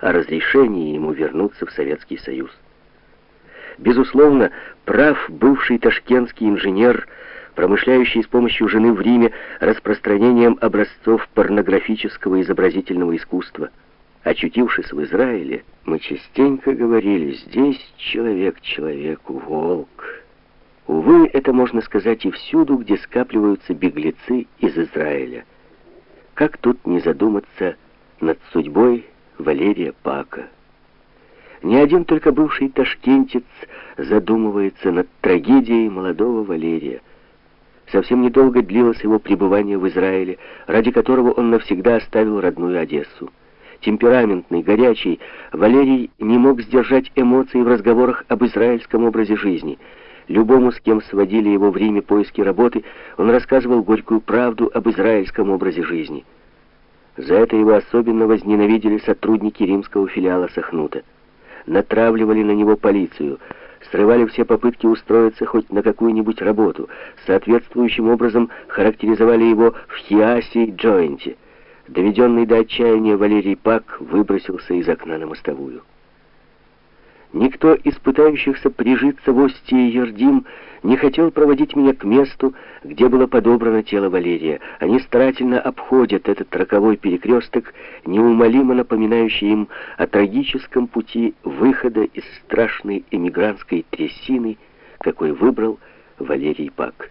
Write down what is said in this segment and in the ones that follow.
о разрешении ему вернуться в Советский Союз. Безусловно, прав бывший ташкентский инженер, промышляющий с помощью жены в Риме распространением образцов порнографического изобразительного искусства. Очутившись в Израиле, мы частенько говорили, здесь человек человеку волк. Увы, это можно сказать и всюду, где скапливаются беглецы из Израиля. Как тут не задуматься над судьбой Валерия Пака? Ни один только бывший ташкентец задумывается над трагедией молодого Валерия. Совсем недолго длилось его пребывание в Израиле, ради которого он навсегда оставил родную Одессу. Темпераментный, горячий, Валерий не мог сдержать эмоций в разговорах об израильском образе жизни. Любому, с кем сводили его в Риме поиски работы, он рассказывал горькую правду об израильском образе жизни. За это его особенно возненавидели сотрудники римского филиала Сахнута натравливали на него полицию, срывали все попытки устроиться хоть на какую-нибудь работу, соответствующим образом характеризовали его в Хиасе и Джоинте. Доведенный до отчаяния Валерий Пак выбросился из окна на мостовую. Никто из пытающихся прижиться в Остии Ердим не хотел проводить меня к месту, где было подобрано тело Валерия. Они старательно обходят этот роковой перекресток, неумолимо напоминающий им о трагическом пути выхода из страшной эмигрантской трясины, какой выбрал Валерий Пак.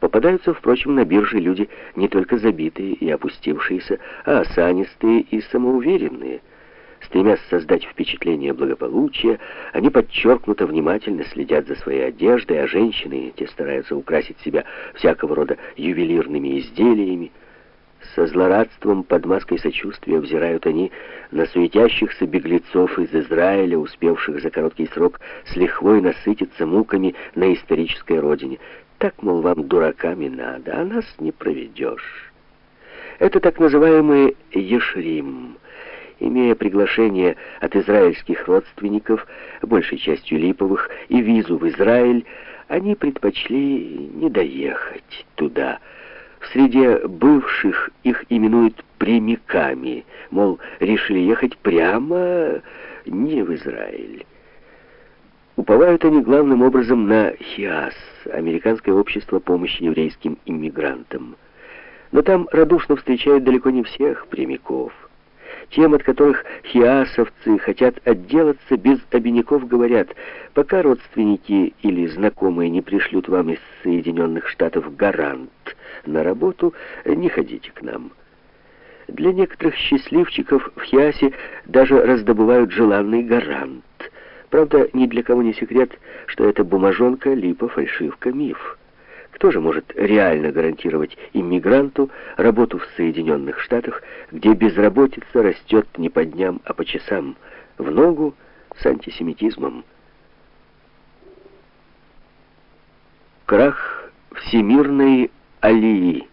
Попадаются, впрочем, на бирже люди не только забитые и опустившиеся, а осанистые и самоуверенные – Стремясь создать впечатление благополучия, они подчеркнуто внимательно следят за своей одеждой, а женщины те стараются украсить себя всякого рода ювелирными изделиями. Со злорадством под маской сочувствия взирают они на суетящихся беглецов из Израиля, успевших за короткий срок с лихвой насытиться муками на исторической родине. Так, мол, вам дураками надо, а нас не проведешь. Это так называемые «ешрим» имея приглашение от израильских родственников, большей частью липовых, и визу в Израиль, они предпочли не доехать туда. В среде бывших их именуют прямиками, мол, решили ехать прямо не в Израиль. Уповают они главным образом на ХИАС, Американское общество помощи еврейским иммигрантам. Но там радушно встречают далеко не всех прямиков. Тем, от которых хиасовцы хотят отделаться, без обиняков говорят, пока родственники или знакомые не пришлют вам из Соединенных Штатов гарант на работу, не ходите к нам. Для некоторых счастливчиков в Хиасе даже раздобывают желанный гарант. Правда, ни для кого не секрет, что это бумажонка, липа, фальшивка, миф. Кто же может реально гарантировать иммигранту работу в Соединенных Штатах, где безработица растет не по дням, а по часам, в ногу с антисемитизмом? Крах всемирной алии.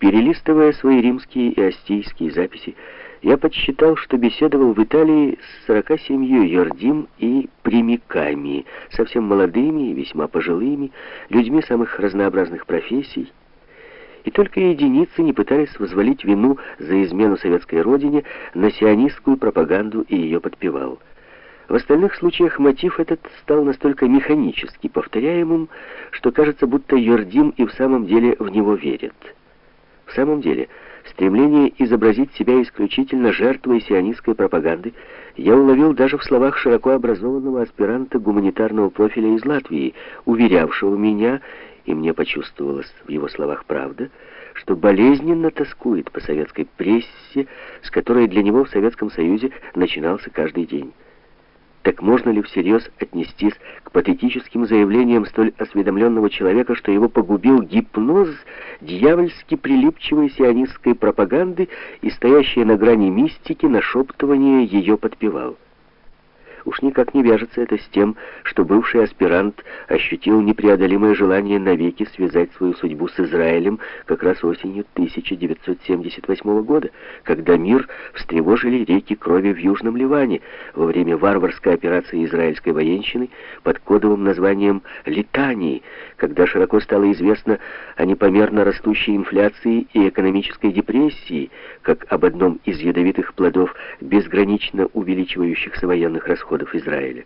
Перелистывая свои римские и астийские записи, я подсчитал, что беседовал в Италии с 47 йордим и примиками, совсем молодыми и весьма пожилыми, людьми самых разнообразных профессий, и только единицы не пытались возвалить вину за измену советской родине на сионистскую пропаганду и ее подпевал. В остальных случаях мотив этот стал настолько механически повторяемым, что кажется, будто Йордим и в самом деле в него верит. В самом деле, стремление изобразить себя исключительно жертвой сионистской пропаганды я уловил даже в словах широко образованного аспиранта гуманитарного профиля из Латвии, уверявшего меня, и мне почувствовалось в его словах правда, что болезненно тоскует по советской прессе, с которой для него в Советском Союзе начинался каждый день. Так можно ли всерьез отнестись к патетическим заявлениям столь осведомленного человека, что его погубил гипноз дьявольски прилипчивой сионистской пропаганды и стоящая на грани мистики нашептывание ее подпевал? Уж никак не вяжется это с тем, что бывший аспирант ощутил непреодолимое желание навеки связать свою судьбу с Израилем как раз осенью 1978 года, когда мир встревожили реки крови в Южном Ливане во время варварской операции израильской военщины под кодовым названием «Литании», когда широко стало известно о непомерно растущей инфляции и экономической депрессии, как об одном из ядовитых плодов безгранично увеличивающихся военных расходов Израиля.